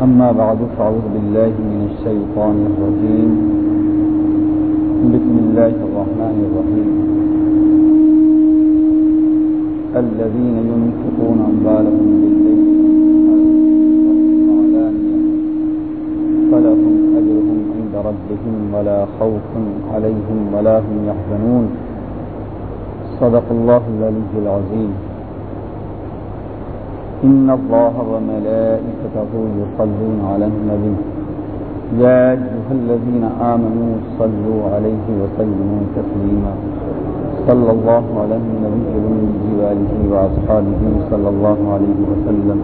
أما بعد، فأعوذ بالله من الشيطان الرجيم. بسم الله الرحمن الرحيم. الذين ينفقون أموالهم بالليل فلهم أجرهم عند ربهم ولا خوف عليهم ولا هم يحزنون. صدق الله العلي العظيم. إن الله وملائكته يصلون على النبي. يا أيها الذين آمنوا صلوا عليه وسلموا تسليما. صلى الله على النبي الأمي وآله وأصحابه صلى الله عليه وسلم.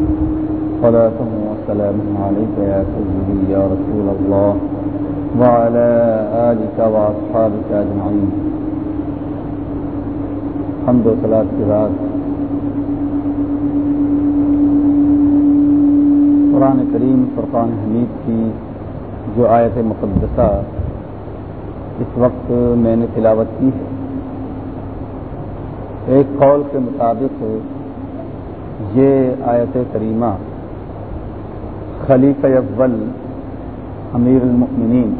صلاة وسلام عليك يا سيدي يا رسول الله. وعلى آلك وأصحابك أجمعين. حمد و صلاة کے بعد قرآن کریم، فرقان حمید کی جو آیت مقدسہ اس وقت میں نے تلاوت کی ہے، ایک قول کے مطابق یہ آیت کریمہ خلیف اول امیر المؤمنین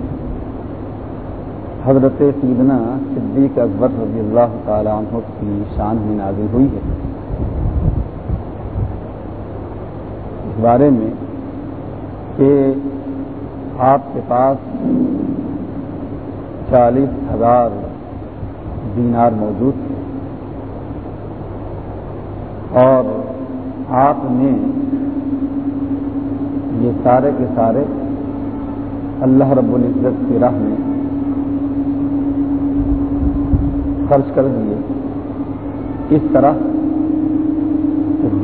حضرت سیدنا صدیق اکبر رضی اللہ تعالیٰ عنہ کی شان میں نازل ہوئی ہے۔ اس بارے میں کہ آپ کے پاس چالیس ہزار دینار موجود تھے اور آپ نے یہ سارے کے سارے اللہ رب العزت کی راہ میں خرچ کر دیے اس طرح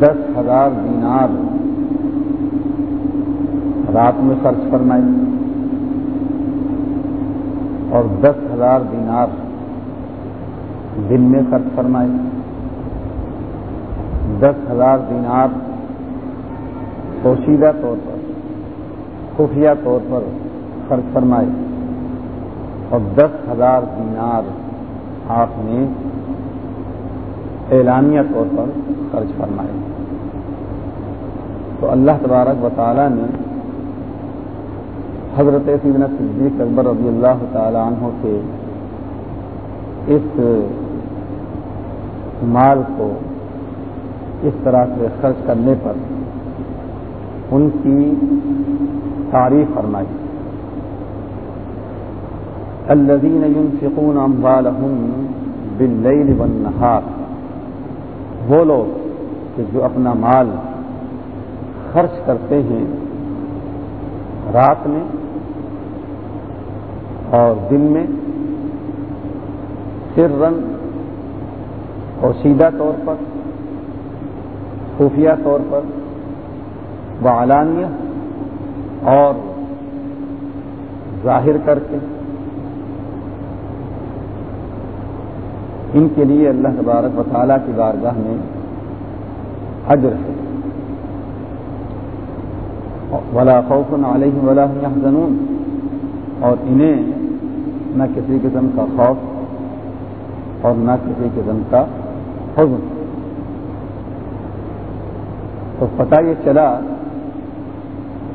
دس ہزار دینار رات میں خرچ فرمائی اور دس ہزار دینار دن میں خرچ فرمائی دس ہزار دینار پوشیدہ طور پر، خفیہ طور پر خرچ فرمائے اور دس ہزار دینار آپ نے اعلانیہ طور پر خرچ فرمائے تو اللہ تبارک و تعالیٰ نے حضرت سیدنا صدیق اکبر رضی اللہ تعالیٰ عنہ کے اس مال کو اس طرح سے خرچ کرنے پر ان کی تعریف فرمائی۔ الذين ينفقون اموالهم بالليل والنهار وہ لوگ کہ جو اپنا مال خرچ کرتے ہیں رات میں اور دن میں سر رنگ اور سیدھا طور پر خفیہ طور پر بعلانیہ اور ظاہر کر کے ان کے لیے اللہ تبارک و تعالیٰ کی بارگاہ میں حجر ہے۔ ولا خوف علیہ ولا يحزنون اور انہیں نہ کسی قسم کا خوف اور نہ کسی قسم کا حزن۔ تو پتہ یہ چلا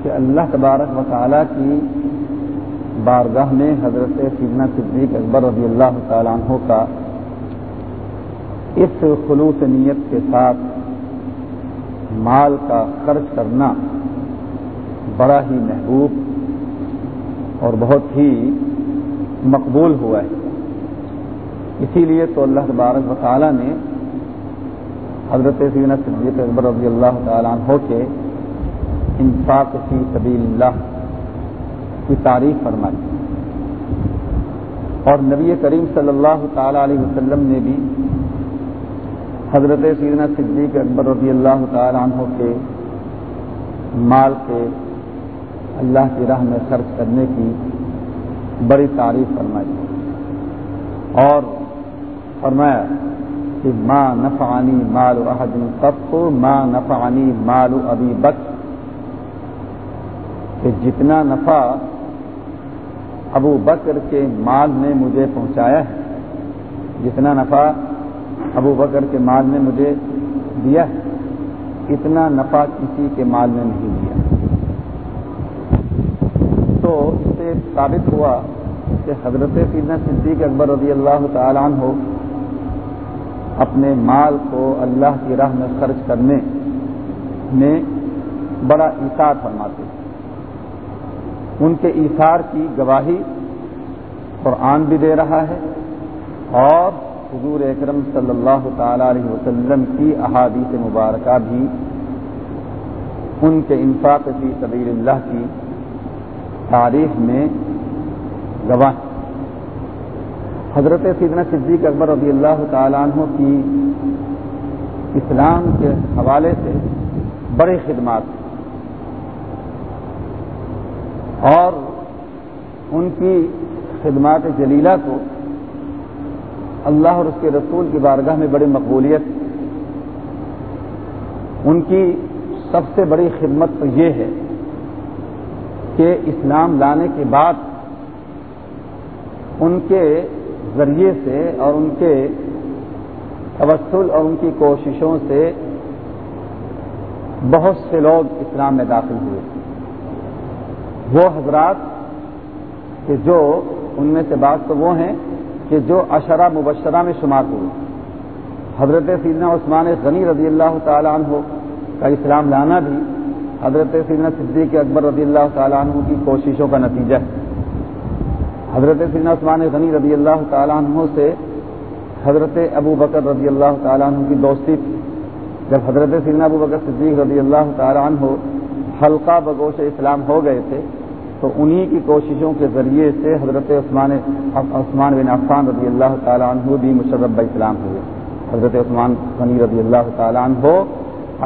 کہ اللہ تبارک و تعالیٰ کی بارگاہ میں حضرت سیدنا صدیق اکبر رضی اللہ تعالیٰ عنہ کا اس خلوص نیت کے ساتھ مال کا خرچ کرنا بڑا ہی محبوب اور بہت ہی مقبول ہوا ہے۔ اسی لیے تو اللہ تبارک و تعالیٰ نے حضرت سیدنا صدیق اکبر رضی اللہ تعالیٰ عنہ کے انفاق فی سبیل اللہ کی تعریف فرمائی۔ اور نبی کریم صلی اللہ تعالی علیہ وسلم نے بھی حضرت سیدنا صدیق اکبر رضی اللہ تعالی عنہ کے مال کے اللہ کی راہ میں خرچ کرنے کی بڑی تعریف فرمائی اور فرمایا کہ ماں نفعانی مال احد تب ماں نفعانی مال ابی بک کہ جتنا نفع ابو بکر کے مال نے مجھے پہنچایا ہے، جتنا نفع ابو بکر کے مال نے مجھے دیا ہے، اتنا نفع کسی کے مال نے نہیں دیا۔ ثابت ہوا کہ حضرت سیدنا صدیق اکبر رضی اللہ تعالیٰ عنہ اپنے مال کو اللہ کی راہ میں خرچ کرنے میں بڑا اثار فرماتے ہیں۔ ان کے ایثار کی گواہی قرآن بھی دے رہا ہے اور حضور اکرم صلی اللہ تعالی علیہ وسلم کی احادیث مبارکہ بھی ان کے انفاق فی سبیل اللہ کی تاریخ میں گواہ۔ حضرت سیدنا صدیق اکبر رضی اللہ تعالیٰ عنہ کی اسلام کے حوالے سے بڑی خدمات اور ان کی خدمات جلیلہ کو اللہ اور اس کے رسول کی بارگاہ میں بڑی مقبولیت ان کی سب سے بڑی خدمت تو یہ ہے کہ اسلام لانے کے بعد ان کے ذریعے سے اور ان کے توسل اور ان کی کوششوں سے بہت سے لوگ اسلام میں داخل ہوئے۔ وہ حضرات کہ جو ان میں سے بات تو وہ ہیں کہ جو اشرا مبشرہ میں شمار ہوئے۔ حضرت سیدنا عثمان غنی رضی اللہ تعالیٰ عنہ کا اسلام لانا بھی، حضرت سیدنا صدیق اکبر رضی اللہ تعالیٰ عنہ کی کوششوں کا نتیجہ ہے۔ حضرت سیدنا عثمان غنی رضی اللہ تعالیٰ عنہ سے حضرت ابو بکر رضی اللہ تعالیٰ عنہ کی دوستی تھی جب حضرت سیدنا ابو بکر صدیق رضی اللہ تعالیٰ عنہ حلقہ بگوش اسلام ہو گئے تھے، تو انہی کی کوششوں کے ذریعے سے حضرت عثمان عثمان بن عفان رضی اللہ تعالیٰ عنہ بھی مشرب اسلام ہوئے۔ حضرت عثمان غنی رضی اللہ تعالیٰ عنہ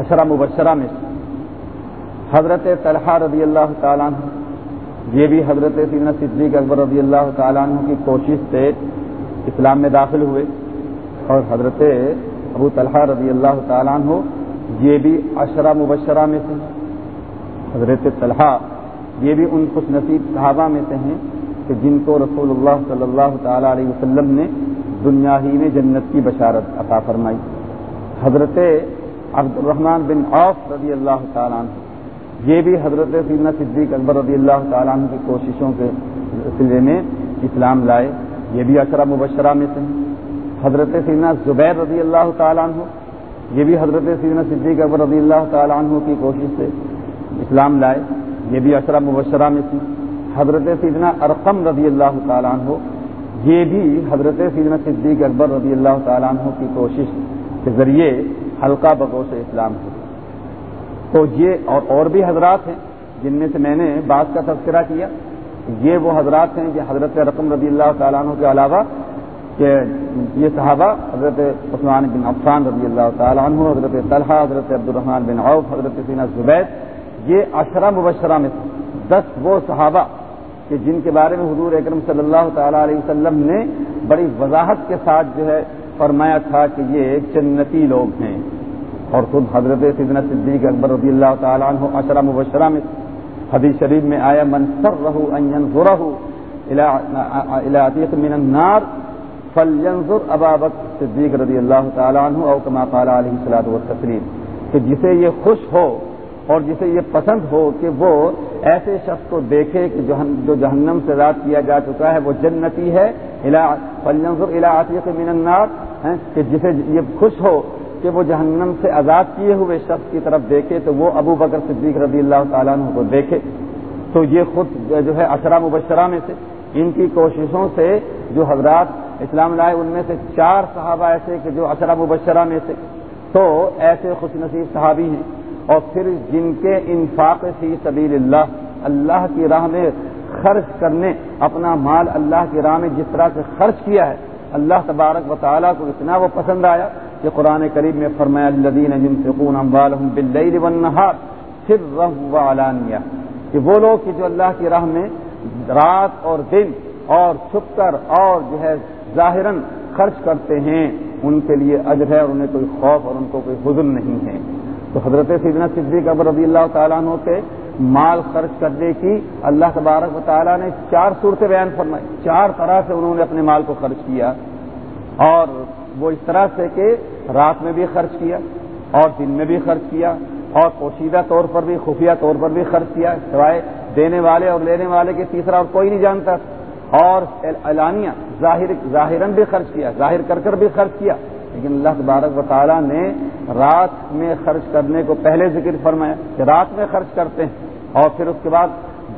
اشرا مبشرہ میں حضرت طلحہ رضی اللہ تعالیٰ عنہ یہ بھی حضرت سیدنا صدیق اکبر رضی اللہ تعالیٰ عنہ کی کوشش سے اسلام میں داخل ہوئے اور حضرت ابو طلحہ رضی اللہ تعالیٰ عنہ یہ بھی اشرا مبشرہ میں سے حضرت طلحہ یہ بھی ان خوش نصیب صحابہ میں سے ہیں کہ جن کو رسول اللہ صلی اللہ تعالیٰ علیہ وسلم نے دنیا ہی میں جنت کی بشارت عطا فرمائی۔ حضرت عبد الرحمن بن عوف رضی اللہ تعالیٰ عنہ یہ بھی حضرت سیدنا صدیق اکبر رضی اللہ تعالیٰ عنہ کی کوششوں کے سلسلے میں اسلام لائے، یہ بھی اشرا مبشرہ میں سے حضرت سیدنا زبیر رضی اللہ تعالیٰ عنہ، یہ بھی حضرت سیدنا صدیق اکبر رضی اللہ تعالیٰ عنہ کی کوشش سے اسلام لائے، یہ بھی اشرا مبشرہ میں سے حضرت سیدنا ارقم رضی اللہ تعالیٰ عنہ، یہ بھی حضرت سیدنا صدیق اکبر رضی اللہ تعالیٰ عنہ کی کوشش کے ذریعے حلقہ بگوش اسلام ہوئی تو یہ اور اور بھی حضرات ہیں جن میں سے میں نے بعض کا تذکرہ کیا۔ یہ وہ حضرات ہیں کہ حضرت رقم رضی اللہ تعالیٰ عنہ کے علاوہ کہ یہ صحابہ حضرت عثمان بن عفان رضی اللہ تعالیٰ عنہ، حضرت طلحہ، حضرت عبد الرحمان بن عوف، حضرت سینا زبید، یہ اشرا مبشرہ میں دس وہ صحابہ کہ جن کے بارے میں حضور اکرم صلی اللہ تعالیٰ علیہ وسلم نے بڑی وضاحت کے ساتھ جو ہے فرمایا تھا کہ یہ جنتی لوگ ہیں۔ اور خود حضرت سیدنا صدیق اکبر رضی اللہ تعالیٰ عنہ اشرا مبشرہ میں حدیث شریف میں آیا منصر رہو علاطیق من النار فلینظر ابابک صدیق رضی اللہ تعالیٰ عنہ او کما قال علیہ الصلاۃ والتسلیم. کہ جسے یہ خوش ہو اور جسے یہ پسند ہو کہ وہ ایسے شخص کو دیکھے کہ جو جہنم سے رات کیا جا چکا ہے، وہ جنتی ہے فلینظر علاطیق من النار کہ جسے یہ خوش ہو کہ وہ جہنم سے آزاد کیے ہوئے شخص کی طرف دیکھے تو وہ ابو بکر صدیق رضی اللہ تعالیٰ عنہ کو دیکھے۔ تو یہ خود جو ہے اشرا مبشرہ میں سے ان کی کوششوں سے جو حضرات اسلام لائے ان میں سے چار صحابہ ایسے کہ جو اشرا مبشرہ میں سے۔ تو ایسے خوش نصیب صحابی ہیں۔ اور پھر جن کے انفاق فی سبیل اللہ اللہ کی راہ میں خرچ کرنے، اپنا مال اللہ کی راہ میں جس طرح سے خرچ کیا ہے، اللہ تبارک و تعالیٰ کو اتنا وہ پسند آیا کہ قرآن قریب میں فرمایا الدین ينفقون اموالهم بالليل والنهار سرا وعلانیہ کہ وہ لوگ کہ جو اللہ کی راہ میں رات اور دن اور چھپ کر اور جو ہے ظاہراً خرچ کرتے ہیں، ان کے لیے اجر ہے اور انہیں کوئی خوف اور ان کو کوئی حزن نہیں ہے۔ تو حضرت سیدنا صدیق ابر رضی اللہ تعالیٰ عنہ کے مال خرچ کرنے کی اللہ تبارک و تعالیٰ نے چار صورتیں بیان فرمائی۔ چار طرح سے انہوں نے اپنے مال کو خرچ کیا اور وہ اس طرح سے کہ رات میں بھی خرچ کیا اور دن میں بھی خرچ کیا اور پوشیدہ طور پر بھی، خفیہ طور پر بھی خرچ کیا، سوائے دینے والے اور لینے والے کے تیسرا اور کوئی نہیں جانتا۔ اور اعلانیہ ظاہر، ظاہراً بھی خرچ کیا، ظاہر کر کر بھی خرچ کیا۔ لیکن اللہ تبارک و تعالیٰ نے رات میں خرچ کرنے کو پہلے ذکر فرمایا کہ رات میں خرچ کرتے ہیں اور پھر اس کے بعد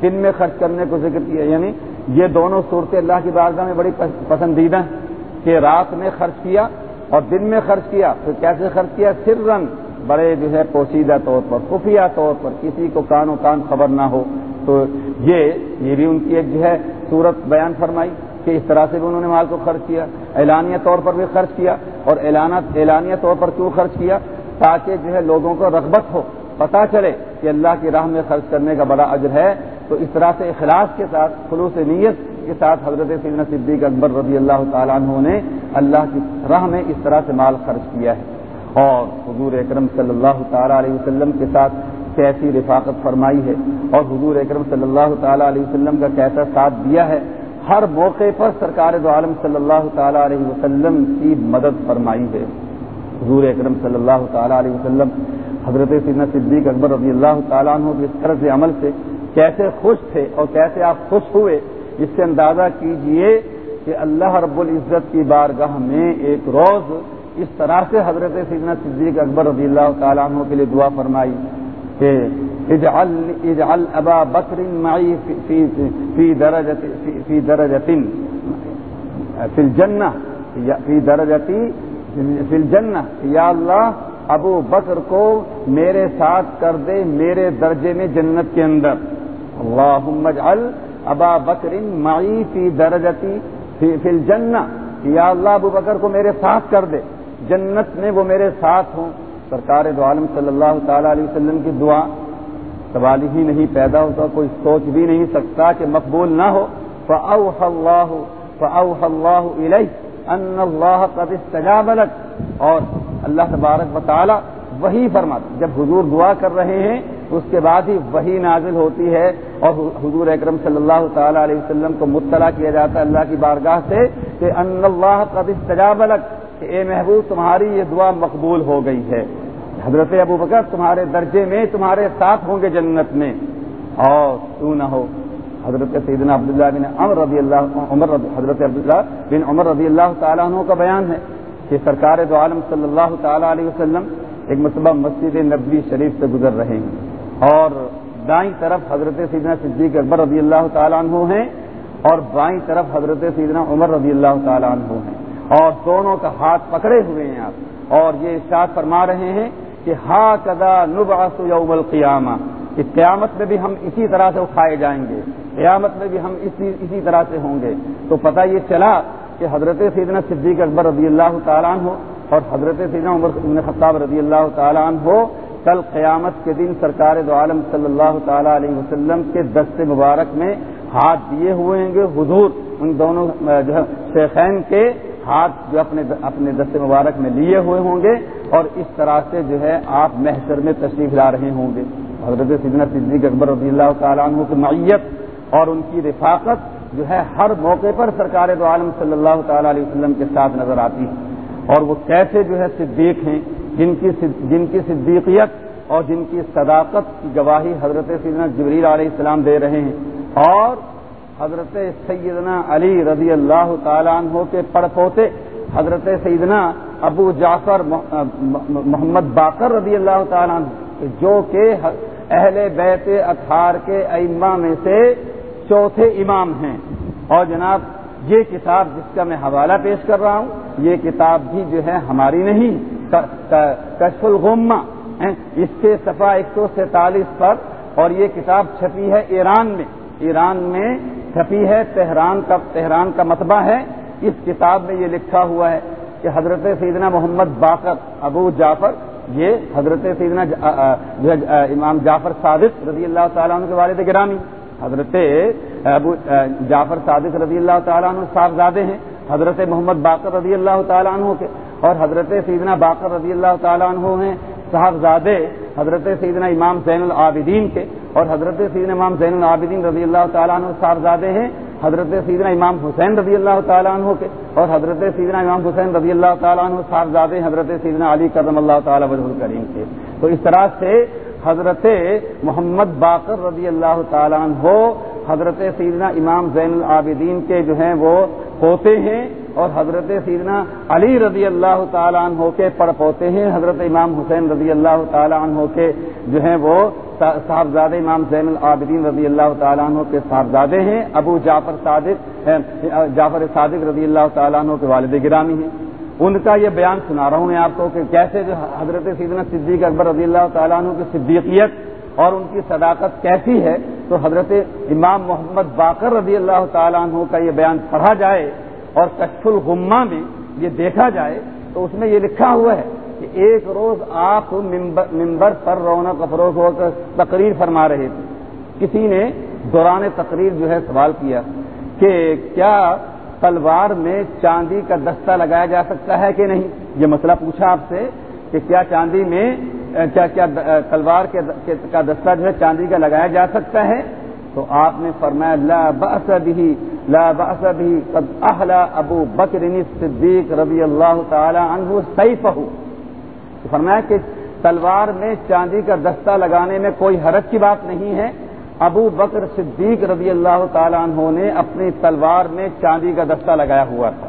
دن میں خرچ کرنے کو ذکر کیا۔ یعنی یہ دونوں صورتیں اللہ کی بارگاہ میں بڑی پسندیدہ ہیں۔ کہ رات میں خرچ کیا اور دن میں خرچ کیا، پھر کیسے خرچ کیا؟ سر بڑے جو ہے پوشیدہ طور پر، خفیہ طور پر، کسی کو کان و کان خبر نہ ہو۔ تو یہ یہ بھی ان کی ایک جو ہے صورت بیان فرمائی کہ اس طرح سے بھی انہوں نے مال کو خرچ کیا، اعلانیہ طور پر بھی خرچ کیا اور اعلانیہ طور پر کیوں خرچ کیا؟ تاکہ جو ہے لوگوں کو رغبت ہو پتا چلے کہ اللہ کی راہ میں خرچ کرنے کا بڑا اجر ہے۔ تو اس طرح سے اخلاص کے ساتھ، خلوص نیت کے ساتھ حضرت سیدنا صدیق اکبر رضی اللہ تعالیٰ عنہ نے اللہ کی راہ میں اس طرح سے مال خرچ کیا ہے۔ اور حضور اکرم صلی اللہ تعالیٰ علیہ وسلم کے ساتھ کیسی رفاقت فرمائی ہے۔ اور حضور اکرم صلی اللہ تعالیٰ علیہ وسلم کا کیسا ساتھ دیا ہے۔ ہر موقع پر سرکار دو عالم صلی اللہ تعالیٰ علیہ وسلم کی مدد فرمائی ہے۔ حضور اکرم صلی اللہ تعالیٰ علیہ وسلم حضرت سیدنا صدیق اکبر رضی اللہ تعالیٰ عنہ کی اس طرح عمل سے کیسے خوش تھے اور کیسے آپ خوش ہوئے اس سے اندازہ کیجیے کہ اللہ رب العزت کی بارگاہ میں ایک روز اس طرح سے حضرت سیدنا صدیق اکبر رضی اللہ تعالیٰ عنہ کے لیے دعا فرمائی کہ اجعل اجعل ابا بکر معی فی فی درجت فی درجت فی الجنہ فی درجتی فی الجنہ یا اللہ ابو بکر کو میرے ساتھ کر دے میرے درجے میں جنت کے اندر۔ اللہم اجعل ابا بکر معی فی درجتی فی الجنہ یا اللہ ابو بکر کو میرے ساتھ کر دے، جنت میں وہ میرے ساتھ ہوں۔ سرکار دو عالم صلی اللہ تعالی علیہ وسلم کی دعا، سوال ہی نہیں پیدا ہوتا، کوئی سوچ بھی نہیں سکتا کہ مقبول نہ ہو۔ فاوح اللہ فاوح اللہ الیہ ان اللہ قد استجاب لک اور اللہ تبارک و تعالی وہی فرماتا جب حضور دعا کر رہے ہیں اس کے بعد ہی وہی نازل ہوتی ہے اور حضور اکرم صلی اللہ تعالی علیہ وسلم کو مطلع کیا جاتا ہے اللہ کی بارگاہ سے کہ ان اللہ قد استجاب کہ اے محبوب تمہاری یہ دعا مقبول ہو گئی ہے۔ حضرت ابو بکر تمہارے درجے میں، تمہارے ساتھ ہوں گے جنت میں۔ اور تو نہ ہو، حضرت سیدنا عبداللہ بن عمر رضی اللہ عمر رضی حضرت عبداللہ بن عمر رضی اللہ تعالیٰ عنہ کا بیان ہے کہ سرکار دو عالم صلی اللہ تعالی علیہ وسلم ایک مرتبہ مسجد نبوی شریف سے گزر رہے ہیں۔ اور دائیں طرف حضرت سیدنا صدیق اکبر رضی اللہ تعالیٰ عنہ ہیں اور بائیں طرف حضرت سیدنا عمر رضی اللہ تعالیٰ عنہ ہیں اور دونوں کا ہاتھ پکڑے ہوئے ہیں آپ اور یہ ارشاد فرما رہے ہیں کہ ہا کدا نبعث یوم القیامہ، کہ قیامت میں بھی ہم اسی طرح سے اٹھائے جائیں گے، قیامت میں بھی ہم اسی اسی طرح سے ہوں گے۔ تو پتہ یہ چلا کہ حضرت سیدنا صدیق اکبر رضی اللہ تعالیٰ عنہ اور حضرت سیدنا عمر بن خطاب رضی اللہ تعالیٰ عنہ ہو کل قیامت کے دن سرکار دو عالم صلی اللہ تعالیٰ علیہ وسلم کے دست مبارک میں ہاتھ دیے ہوئے ہیں گے، حضور، ان دونوں، جو ہے، شیخین کے ہاتھ جو اپنے اپنے دست مبارک میں لیے ہوئے ہوں گے اور اس طرح سے جو ہے آپ محشر میں تشریف لا رہے ہوں گے۔ حضرت سیدنا صدیق اکبر رضی اللہ تعالیٰ عنہ کی معیت اور ان کی رفاقت جو ہے ہر موقع پر سرکار دو عالم صلی اللہ تعالی علیہ وسلم کے ساتھ نظر آتی ہے اور وہ کیسے جو ہے صدیق ہیں جن کی جن کی صدیقیت اور جن کی صداقت کی گواہی حضرت سیدنا جبریل علیہ السلام دے رہے ہیں اور حضرت سیدنا علی رضی اللہ تعالیٰ عنہ کے پڑ پوتے حضرت سیدنا ابو جعفر محمد باقر رضی اللہ تعالیٰ عنہ جو کہ اہل بیت اطہار کے ائمہ میں سے چوتھے امام ہیں۔ اور جناب، یہ کتاب جس کا میں حوالہ پیش کر رہا ہوں، یہ کتاب بھی جو ہے ہماری نہیں۔ کشف الغمہ اس کے صفحہ ایک سو سینتالیس پر، اور یہ کتاب چھپی ہے ایران میں۔ ایران میں چھپی ہے تہران کا تہران کا متبہ ہے۔ اس کتاب میں یہ لکھا ہوا ہے کہ حضرت سیدنا محمد باقر ابو جعفر، یہ حضرت سیدنا امام جعفر صادق رضی اللہ تعالیٰ عنہ کے والد گرامی۔ حضرت ابو جعفر صادق رضی اللہ تعالیٰ عنہ صاحبزادے ہیں۔ حضرت محمد باقر رضی اللہ تعالیٰ عنہ کے اور حضرت سیدنا باقر رضی اللہ تعالیٰ عنہ ہیں، صاحبزادے حضرت سیدنا امام زین العابدین کے، اور حضرت سیدنا امام زین العابدین رضی اللہ تعالیٰ عنہ صاحبزادے ہیں، حضرت سیدنا امام حسین رضی اللہ تعالیٰ عنہ کے، اور حضرت سیدنا امام حسین رضی اللہ تعالیٰ عنہ صاحبزادے حضرت سیدنا علی کرم اللہ تعالیٰ وجہ الکریم کے۔ تو اس طرح سے حضرت محمد باقر رضی اللہ تعالیٰ عنہ، حضرت سیدنا امام زین العابدین کے جو ہیں وہ ہوتے ہیں۔ اور حضرت سیدنا علی رضی اللہ تعالیٰ عنہ کے پڑ پوتے ہیں۔ حضرت امام حسین رضی اللہ تعالیٰ عنہ کے جو ہیں وہ صاحبزادے امام زین العابدین رضی اللہ تعالیٰ عنہ کے صاحبزادے ہیں۔ ابو جعفر صادق جعفر صادق رضی اللہ تعالیٰ عنہ کے والد گرامی ہیں۔ ان کا یہ بیان سنا رہا ہوں میں آپ کو کہ کیسے جو حضرت سیدنا صدیق اکبر رضی اللہ تعالیٰ عنہ کی صدیقیت اور ان کی صداقت کیسی ہے۔ تو حضرت امام محمد باقر رضی اللہ تعالیٰ عنہ کا یہ بیان پڑھا جائے۔ اور کشف الغما میں یہ دیکھا جائے تو اس میں یہ لکھا ہوا ہے کہ ایک روز آپ ممبر پر رونق افروز ہو کر تقریر فرما رہے تھے۔ کسی نے دوران تقریر جو ہے سوال کیا کہ کیا تلوار میں چاندی کا دستہ لگایا جا سکتا ہے کہ نہیں؟ یہ مسئلہ پوچھا آپ سے کہ کیا چاندی میں، کیا کیا تلوار کا دستہ جو ہے چاندی کا لگایا جا سکتا ہے؟ تو آپ نے فرمایا، لا بأس به لا بأس به قد احلا ابو بکر صدیق رضی اللہ تعالی عنہ سیفہ فرمایا کہ تلوار میں چاندی کا دستہ لگانے میں کوئی حرج کی بات نہیں ہے۔ ابو بکر صدیق رضی اللہ تعالیٰ عنہ نے اپنی تلوار میں چاندی کا دستہ لگایا ہوا تھا۔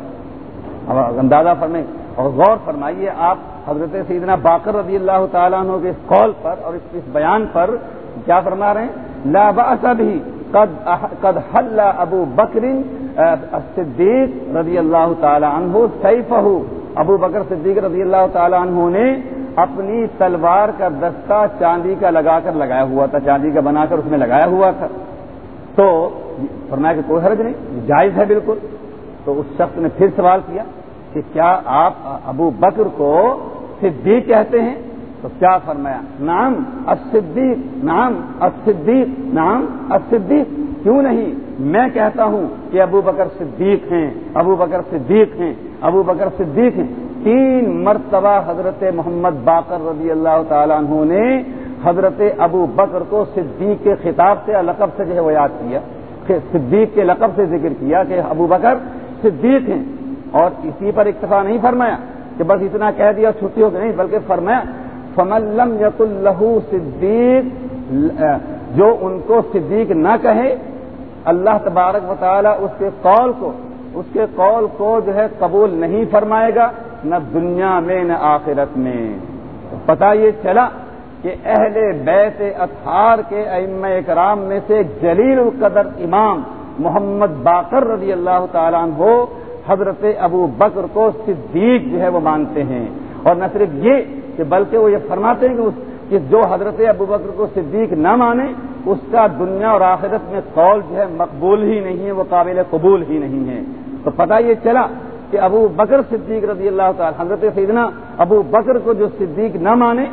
اب اندازہ فرمائیں اور غور فرمائیے آپ حضرت سیدنا باقر رضی اللہ تعالیٰ عنہ کے اس قول پر اور اس بیان پر کیا فرما رہے ہیں؟ لا بھی قد حل ابو بکر صدیق رضی اللہ تعالیٰ عنہ سیفہ ابو بکر صدیق رضی اللہ تعالیٰ عنہ نے اپنی تلوار کا دستہ چاندی کا لگا کر لگایا ہوا تھا، چاندی کا بنا کر اس میں لگایا ہوا تھا۔ تو فرمایا کہ کوئی حرج نہیں جائز ہے بالکل۔ تو اس شخص نے پھر سوال کیا کہ کیا آپ ابو بکر کو صدیق کہتے ہیں؟ تو کیا فرمایا؟ نام الصدیق نام الصدیق نام الصدیق۔ کیوں نہیں؟ میں کہتا ہوں کہ ابو بکر صدیق ہیں، ابو بکر صدیق ہیں، ابو بکر صدیق ہیں۔ تین مرتبہ حضرت محمد باقر رضی اللہ تعالیٰ عنہ نے حضرت ابو بکر کو صدیق کے خطاب سے لقب سے جو ہے وہ یاد کیا صدیق کے لقب سے ذکر کیا کہ ابو بکر صدیق ہیں۔ اور اسی پر اکتفا نہیں فرمایا کہ بس اتنا کہہ دیا، چھٹی ہو نہیں بلکہ فرمایا فملم یق اللہ صدیق جو ان کو صدیق نہ کہے، اللہ تبارک و تعالیٰ اس کے قول کو، اس کے قول کو جو ہے قبول نہیں فرمائے گا، نہ دنیا میں، نہ آخرت میں۔ پتا یہ چلا کہ اہل بیت اطہار کے ام اکرام میں سے جلیل القدر امام محمد باقر رضی اللہ تعالیٰ عنہ حضرت ابو بکر کو صدیق جو ہے وہ مانتے ہیں۔ اور نہ صرف یہ کہ بلکہ وہ یہ فرماتے ہیں کہ اس کہ جو حضرت ابو بکر کو صدیق نہ مانے، اس کا دنیا اور آخرت میں قول جو ہے مقبول ہی نہیں ہے، وہ قابل قبول ہی نہیں ہے۔ تو پتہ یہ چلا کہ ابو بکر صدیق رضی اللہ تعالی، حضرت سیدنا ابو بکر کو جو صدیق نہ مانے،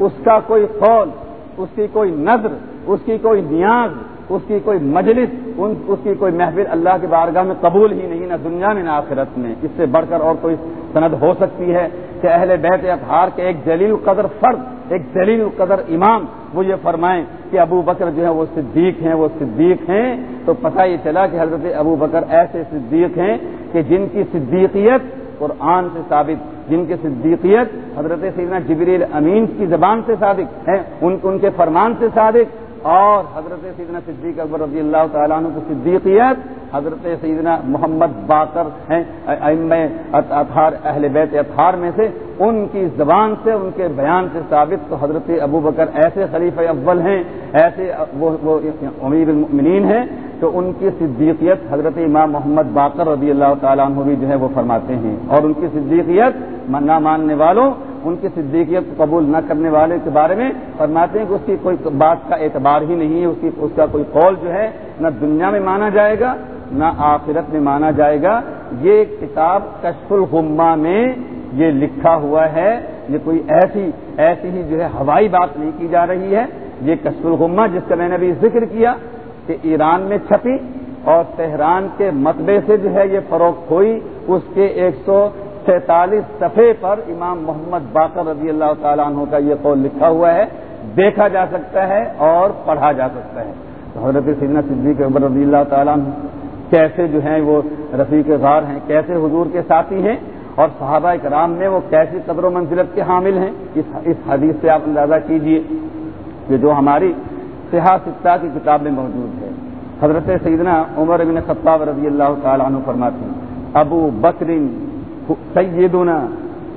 اس کا کوئی قول، اس کی کوئی نظر، اس کی کوئی نیاز، اس کی کوئی مجلس اس کی کوئی محفل اللہ کی بارگاہ میں قبول ہی نہیں، نہ دنیا میں، نہ آخرت میں۔ اس سے بڑھ کر اور کوئی سند ہو سکتی ہے۔ کہ اہل بیت اطہار کے ایک جلیل قدر فرد، ایک جلیل قدر امام، وہ یہ فرمائیں کہ ابو بکر جو ہے وہ صدیق ہیں، وہ صدیق ہیں۔ تو پتہ یہ چلا کہ حضرت ابو بکر ایسے صدیق ہیں کہ جن کی صدیقیت قرآن سے ثابت، جن کی صدیقیت حضرت سیدنا جبریل امین کی زبان سے ثابت ہے ان کے فرمان سے ثابت اور حضرت سیدنا صدیق اکبر رضی اللہ تعالیٰ عنہ کی صدیقیت حضرت سیدنا محمد باقر ہیں ام اطہار اہل بیت اطہار میں سے، ان کی زبان سے، ان کے بیان سے ثابت تو حضرت ابو بکر ایسے خلیفہ اول ہیں، ایسے وہ امیر المؤمنین ہیں تو ان کی صدیقیت حضرت امام محمد باقر رضی اللہ تعالیٰ عنہ بھی جو ہے وہ فرماتے ہیں۔ اور ان کی صدیقیت نہ ماننے والوں ان کی صدیقیت قبول نہ کرنے والے کے بارے میں فرماتے ہیں کہ اس کی کوئی بات کا اعتبار ہی نہیں ہے، اس کی اس کا کوئی قول جو ہے نہ دنیا میں مانا جائے گا، نہ آخرت میں مانا جائے گا۔ یہ کتاب کشف الغما میں یہ لکھا ہوا ہے۔ یہ کوئی ایسی ایسی ہی جو ہے ہوائی بات نہیں کی جا رہی ہے۔ یہ کشف الغما جس کا میں نے ابھی ذکر کیا کہ ایران میں چھپی اور تہران کے مطبے سے جو ہے یہ فروخت ہوئی، اس کے ایک سو سینتالیس صفحے پر امام محمد باقر رضی اللہ تعالیٰ عنہ کا یہ قول لکھا ہوا ہے، دیکھا جا سکتا ہے اور پڑھا جا سکتا ہے۔ حضرت سیدنا صدیق اکبر رضی اللہ تعالیٰ عنہ کیسے جو ہیں وہ رفیق غار ہیں، کیسے حضور کے ساتھی ہیں اور صحابہ کرام میں وہ کیسی قدر و منزلت کے حامل ہیں؟ اس حدیث سے آپ اندازہ کیجیے یہ جو ہماری سیاستہ کی کتاب میں موجود ہے۔ حضرت سیدنا عمر بن خطاب رضی اللہ تعالیٰ عنہ فرماتی ابو بکرین سیدنا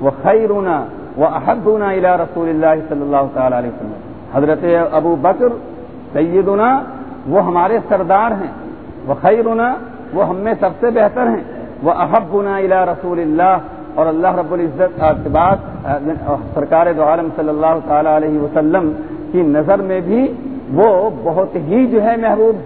و خیرنا و احدنا الى رسول اللہ صلی اللہ تعالی علیہ وسلم. حضرت ابو بکر سیدنا وہ ہمارے سردار ہیں. وہ خیرنا وہ ہم میں سب سے بہتر ہیں. وہ احبنا الى رسول اللہ اور اللہ رب العزت کے سرکار دو عالم صلی اللہ تعالی علیہ وسلم کی نظر میں بھی وہ بہت ہی جو ہے محبوب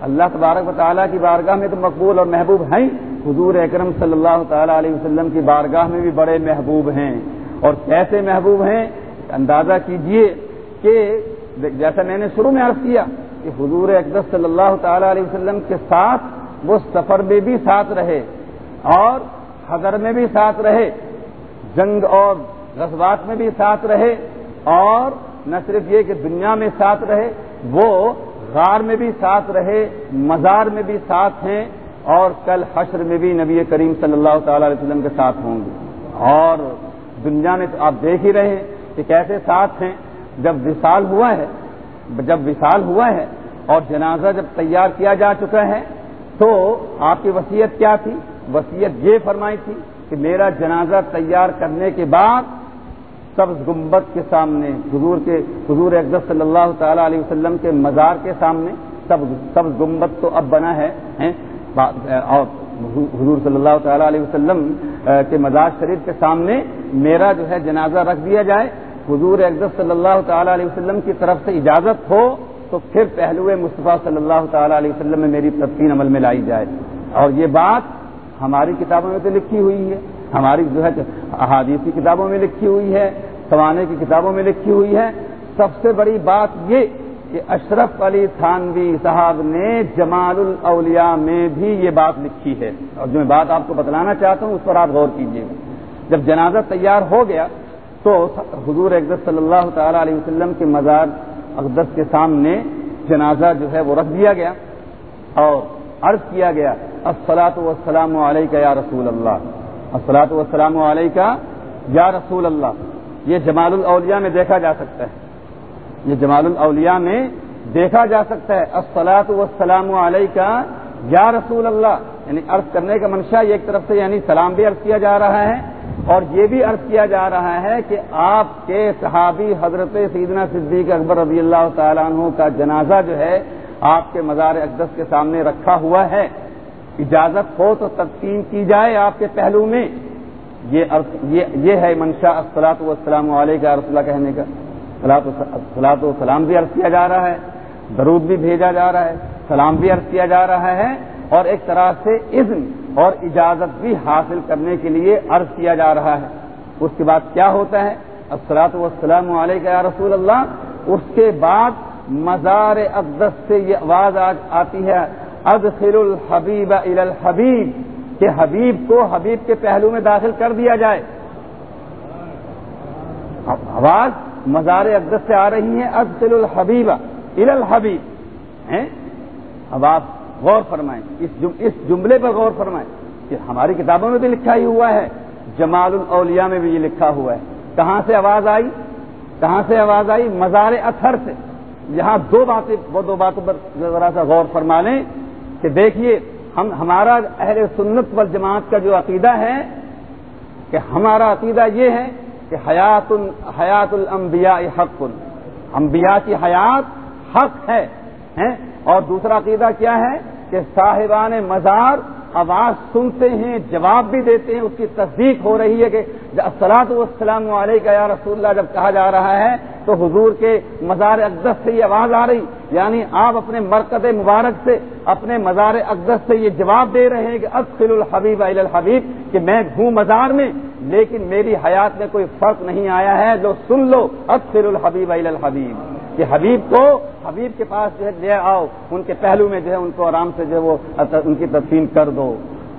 اللہ تبارک و تعالیٰ کی بارگاہ میں تو مقبول اور محبوب ہیں۔ حضور اکرم صلی اللہ تعالی علیہ وسلم کی بارگاہ میں بھی بڑے محبوب ہیں۔ اور کیسے محبوب ہیں؟ اندازہ کیجیے کہ جیسا میں نے شروع میں عرض کیا کہ حضور اقدس صلی اللہ تعالی علیہ وسلم کے ساتھ وہ سفر میں بھی ساتھ رہے اور حضر میں بھی ساتھ رہے، جنگ اور غزبات میں بھی ساتھ رہے اور نہ صرف یہ کہ دنیا میں ساتھ رہے، وہ غار میں بھی ساتھ رہے، مزار میں بھی ساتھ ہیں اور کل حشر میں بھی نبی کریم صلی اللہ تعالی علیہ وسلم کے ساتھ ہوں گے۔ اور دنیا میں تو آپ دیکھ ہی رہے ہیں کہ کیسے ساتھ ہیں۔ جب وصال ہوا ہے، جب وصال ہوا ہے اور جنازہ جب تیار کیا جا چکا ہے، تو آپ کی وصیت کیا تھی؟ وصیت یہ فرمائی تھی کہ میرا جنازہ تیار کرنے کے بعد سبز گمبت کے سامنے، حضور کے، حضور اقدس صلی اللہ تعالی علیہ وسلم کے مزار کے سامنے سبز سبز گمبت تو اب بنا ہے اور حضور صلی اللہ تعالی علیہ وسلم کے مزار شریف کے سامنے میرا جو ہے جنازہ رکھ دیا جائے۔ حضور اقدس صلی اللہ تعالی علیہ وسلم کی طرف سے اجازت ہو تو پھر پہلو مصطفیٰ صلی اللہ تعالی علیہ وسلم میں میری تدفین عمل میں لائی جائے۔ اور یہ بات ہماری کتابوں میں تو لکھی ہوئی ہے، ہماری جو ہے احادیث کی کتابوں میں لکھی ہوئی ہے۔ سوانے کی کتابوں میں لکھی ہوئی ہے۔ سب سے بڑی بات یہ کہ اشرف علی تھانوی صاحب نے جمال الاولیاء میں بھی یہ بات لکھی ہے۔ اور جو میں بات آپ کو بتلانا چاہتا ہوں اس پر آپ غور کیجیے گا جب جنازہ تیار ہو گیا تو حضور اقدس صلی اللہ تعالی علیہ وسلم کے مزار اقدس کے سامنے جنازہ جو ہے وہ رکھ دیا گیا اور عرض کیا گیا السلاۃ وسلام علیہ یا رسول اللہ۔ السلاۃ وسلام علیہ یا رسول اللہ۔ یہ جمال الاولیاء میں دیکھا جا سکتا ہے۔ یہ جمال الاولیاء میں دیکھا جا سکتا ہے۔ السلاۃ وسلام علیہ کا یا رسول اللہ۔ یعنی عرض کرنے کا منشا ایک طرف سے یعنی سلام بھی عرض کیا جا رہا ہے اور یہ بھی عرض کیا جا رہا ہے کہ آپ کے صحابی حضرت سیدنا صدیق اکبر رضی اللہ تعالیٰ عنہ کا جنازہ جو ہے آپ کے مزار اقدس کے سامنے رکھا ہوا ہے۔ اجازت ہو تو تقسیم کی جائے آپ کے پہلو میں۔ یہ ہے منشا اصلاۃ والسلام علیہ کا رسول کہنے کا۔ سلاط و سلام بھی عرض کیا جا رہا ہے، درود بھی بھیجا جا رہا ہے، سلام بھی عرض کیا جا رہا ہے اور ایک طرح سے اذن اور اجازت بھی حاصل کرنے کے لیے عرض کیا جا رہا ہے۔ اس کے بعد کیا ہوتا ہے؟ السلاط والسلام علیہ کا رسول اللہ، اس کے بعد مزار اقدس سے یہ آواز آتی ہے ادخل الحبیب الحبیب۔ کہ حبیب کو حبیب کے پہلو میں داخل کر دیا جائے۔ آواز مزار اقدس سے آ رہی ہے ادخل الحبیب ال الحبیب۔ اب آپ غور فرمائیں، اس جملے پر غور فرمائیں۔ کہ ہماری کتابوں میں بھی لکھا ہی ہوا ہے، جمال الاولیاء میں بھی یہ لکھا ہوا ہے۔ کہاں سے آواز آئی؟ کہاں سے آواز آئی؟ مزار اثر سے۔ یہاں دو باتیں، وہ دو باتوں پر ذرا سا غور فرما لیں کہ دیکھیے ہم ہمارا اہل سنت وال جماعت کا جو عقیدہ ہے کہ ہمارا عقیدہ یہ ہے کہ حیات حیات الانبیاء حق انبیاء کی حیات حق ہے اور دوسرا عقیدہ کیا ہے کہ صاحبان مزار آواز سنتے ہیں، جواب بھی دیتے ہیں، اس کی تصدیق ہو رہی ہے کہ السلاط والسلام علیہ یا رسول اللہ، جب کہا جا رہا ہے تو حضور کے مزار اقدس سے یہ آواز آ رہی۔ یعنی آپ اپنے مرکز مبارک سے، اپنے مزار اقدس سے یہ جواب دے رہے ہیں کہ اصل الحبیب الحبیب، کہ میں ہوں مزار میں، لیکن میری حیات میں کوئی فرق نہیں آیا ہے۔ جو سن لو اصل الحبیب الحبیب۔ کہ حبیب کو حبیب کے پاس جو ہے لے آؤ، ان کے پہلو میں جو ہے ان کو آرام سے جو ہے وہ ان کی تدفین کر دو۔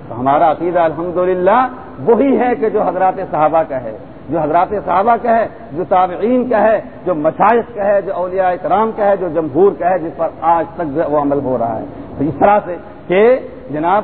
تو ہمارا عقیدہ الحمدللہ وہی ہے کہ جو حضرات صحابہ کا ہے۔ جو حضرات صحابہ کا ہے، جو تابعین کا ہے، جو مشائق کا ہے، جو اولیاء اکرام کا ہے، جو جمہور کا ہے، جس پر آج تک جو وہ عمل ہو رہا ہے۔ تو اس طرح سے کہ جناب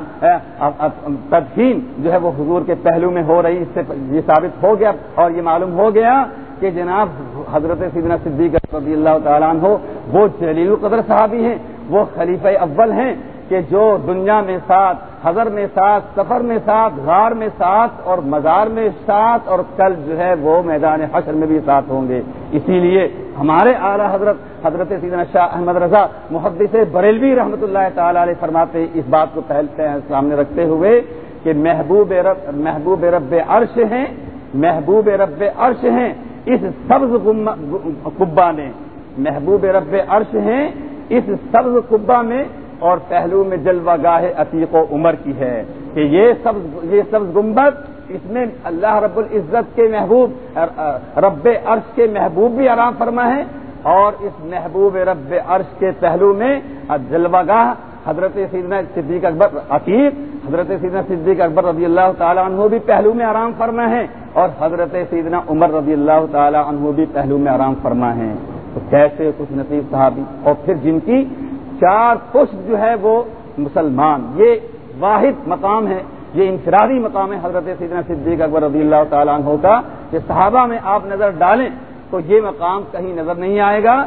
تدفین جو ہے وہ حضور کے پہلو میں ہو رہی، اس سے یہ ثابت ہو گیا اور یہ معلوم ہو گیا کہ جناب حضرت سیدنا صدیق رضی اللہ تعالیٰ عنہ وہ جلیل القدر صحابی ہیں، وہ خلیفہ اول ہیں کہ جو دنیا میں ساتھ، حضر میں ساتھ، سفر میں ساتھ، غار میں ساتھ اور مزار میں ساتھ اور کل جو ہے وہ میدان حشر میں بھی ساتھ ہوں گے۔ اسی لیے ہمارے اعلیٰ حضرت حضرت سیدنا شاہ احمد رضا محدث بریلوی رحمۃ اللہ تعالی علیہ فرماتے اس بات کو پہلتے ہیں سامنے رکھتے ہوئے کہ محبوب رب محبوب رب عرش ہیں، محبوب رب عرش ہیں۔ اس سبز قبا نے محبوب رب عرش ہیں، اس سبز قبا میں اور پہلو میں جلوہ گاہ عتیق و عمر کی ہے کہ یہ سبز یہ سبز گنبد اس میں اللہ رب العزت کے محبوب رب عرش کے محبوب بھی آرام فرما ہے اور اس محبوب رب عرش کے پہلو میں جلوہ گاہ حضرت سیدنا صدیق اکبر، عتیق، حضرت سیدنا صدیق اکبر رضی اللہ تعالیٰ عنہ بھی پہلو میں آرام فرما ہے اور حضرت سیدنا عمر رضی اللہ تعالیٰ عنہ بھی پہلو میں آرام فرما ہے تو کیسے کچھ نصیب صحابی اور پھر جن کی چار پشت جو ہے وہ مسلمان۔ یہ واحد مقام ہے، یہ انفرادی مقام ہے حضرت سیدنا صدیق اکبر رضی اللہ تعالیٰ عنہ کا۔ کہ صحابہ میں آپ نظر ڈالیں تو یہ مقام کہیں نظر نہیں آئے گا۔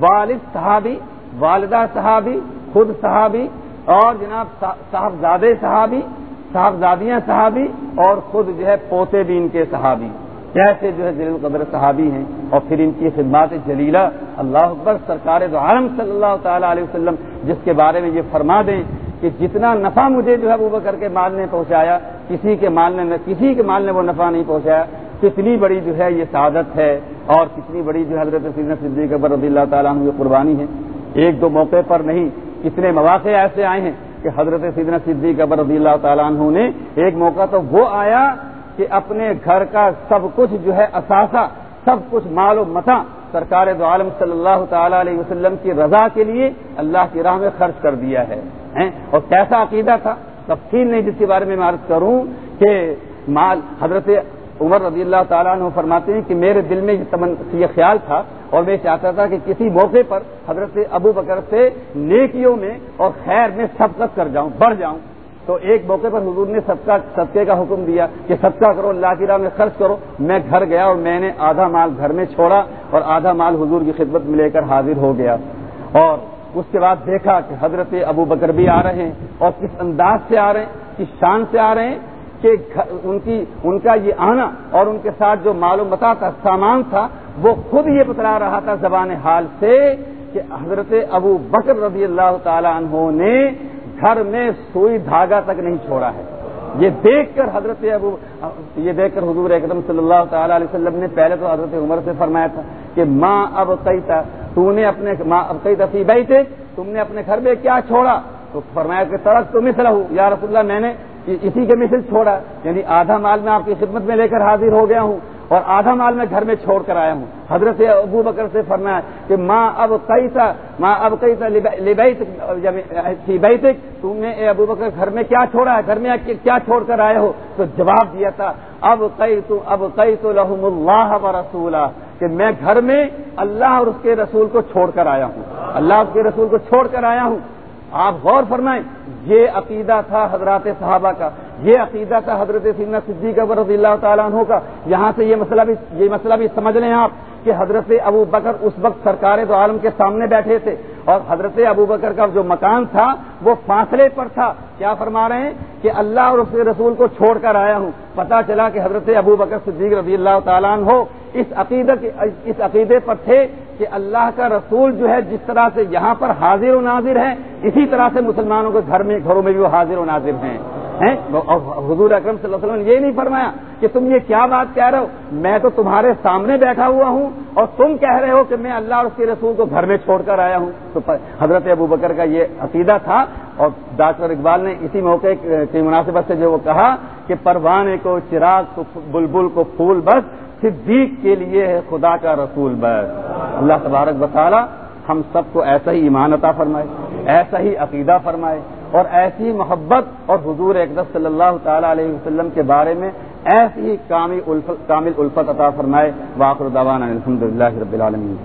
والد صحابی، والدہ صحابی خود صحابی اور جناب صاحبزادے صحابی، صاحبزادیاں صحابی اور خود جو ہے پوتے بھی ان کے صحابی۔ کیسے جو ہے جلیل القدر صحابی ہیں۔ اور پھر ان کی خدمات جلیلہ، اللہ اکبر، سرکار دو عالم صلی اللہ تعالیٰ علیہ وسلم، جس کے بارے میں یہ فرما دیں کہ جتنا نفع مجھے جو ہے وہ بکر کے مال نے پہنچایا، کسی کے مال نے کسی کے مال نے وہ نفع نہیں پہنچایا۔ کتنی بڑی جو ہے یہ سعادت ہے اور کتنی بڑی جو حضرت سیدنا صدیق اکبر رضی اللہ تعالیٰ عنہ یہ قربانی ہے۔ ایک دو موقع پر نہیں کتنے مواقع ایسے آئے ہیں کہ حضرت سیدنا صدیق اکبر رضی اللہ تعالیٰ عنہ نے ایک موقع تو وہ آیا کہ اپنے گھر کا سب کچھ جو ہے اثاثہ، سب کچھ مال و متا سرکار دو عالم صلی اللہ تعالی علیہ وسلم کی رضا کے لیے اللہ کی راہ میں خرچ کر دیا ہے اور کیسا عقیدہ تھا؟ تفصیل نہیں جس کے بارے میں میں عرض کروں کہ مال، حضرت عمر رضی اللہ تعالیٰ عنہ فرماتے ہیں کہ میرے دل میں یہ خیال تھا اور میں چاہتا تھا کہ کسی موقع پر حضرت ابو بکر سے نیکیوں میں اور خیر میں سبقت کر جاؤں، بڑھ جاؤں۔ تو ایک موقع پر حضور نے سب کا صدقے کا حکم دیا کہ صدقہ کرو، اللہ کی راہ میں خرچ کرو۔ میں گھر گیا اور میں نے آدھا مال گھر میں چھوڑا اور آدھا مال حضور کی خدمت میں لے کر حاضر ہو گیا۔ اور اس کے بعد دیکھا کہ حضرت ابو بکر بھی آ رہے ہیں اور کس انداز سے آ رہے ہیں، کس شان سے آ رہے ہیں کہ ان کی ان کا یہ آنا اور ان کے ساتھ جو معلومتا تھا سامان تھا، وہ خود یہ بتلا رہا تھا زبان حال سے کہ حضرت ابو بکر رضی اللہ تعالی عنہ نے گھر میں سوئی دھاگا تک نہیں چھوڑا ہے۔ یہ دیکھ کر حضرت ابو یہ دیکھ کر حضور اکرم صلی اللہ تعالی علیہ وسلم نے پہلے تو حضرت عمر سے فرمایا تھا کہ ماں اب کئی تھا تو نے اپنے ماں اب کئی تفیع بھائی تھے تم نے اپنے گھر میں کیا چھوڑا؟ تو فرمایا کہ سڑک تو مثلا ہوں یا رسول اللہ، میں نے اسی کے مثل چھوڑا۔ یعنی آدھا مال میں آپ کی خدمت میں لے کر حاضر ہو گیا ہوں اور آدھا مال میں گھر میں چھوڑ کر آیا ہوں۔ حضرت ابو بکر سے فرمایا کہ ماں اب کئی تھا ماں اب کئی یعنی تھا تم نے اے ابو بکر گھر میں کیا چھوڑا ہے؟ گھر میں کیا چھوڑ کر آئے ہو؟ تو جواب دیا تھا، اب کئی تو اب کئی تو لحم اللہ و رسولہ، کہ میں گھر میں اللہ اور اس کے رسول کو چھوڑ کر آیا ہوں۔ اللہ اس کے رسول کو چھوڑ کر آیا ہوں۔ آپ غور فرمائیں۔ یہ عقیدہ تھا حضرات صحابہ کا، یہ عقیدہ تھا حضرت سینا صدیق رضی اللہ تعالیٰ عنہ کا۔ یہاں سے یہ مسئلہ بھی، یہ مسئلہ بھی سمجھ لیں آپ کہ حضرت ابو بکر اس وقت سرکار دو عالم کے سامنے بیٹھے تھے اور حضرت ابو بکر کا جو مکان تھا وہ فاصلے پر تھا۔ کیا فرما رہے ہیں؟ کہ اللہ اور اس کے رسول کو چھوڑ کر آیا ہوں۔ پتا چلا کہ حضرت ابو بکر صدیق رضی اللہ تعالیٰ عنہ اس عقیدے اس عقیدے پر تھے کہ اللہ کا رسول جو ہے جس طرح سے یہاں پر حاضر و ناظر ہے، اسی طرح سے مسلمانوں کے گھر میں، گھروں میں بھی وہ حاضر و ناظر ہیں۔ حضور اکرم صلی اللہ علیہ وسلم یہ نہیں فرمایا کہ تم یہ کیا بات کہہ رہے ہو؟ میں تو تمہارے سامنے بیٹھا ہوا ہوں اور تم کہہ رہے ہو کہ میں اللہ اور اس کے رسول کو گھر میں چھوڑ کر آیا ہوں۔ تو حضرت ابو بکر کا یہ عقیدہ تھا اور ڈاکٹر اقبال نے اسی موقع کی مناسبت سے جو وہ کہا کہ پروانے کو، چراغ کو، بلبل کو پھول بس صدیق کے لیے ہے خدا کا رسول بس۔ اللہ تبارک بطالہ ہم سب کو ایسا ہی ایمان عطا فرمائے، ایسا ہی عقیدہ فرمائے اور ایسی محبت اور حضور اقدس صلی اللہ تعالی علیہ وسلم کے بارے میں ایسی ہی کامل الفت عطا فرمائے۔ واقر الحمد رب العالمین۔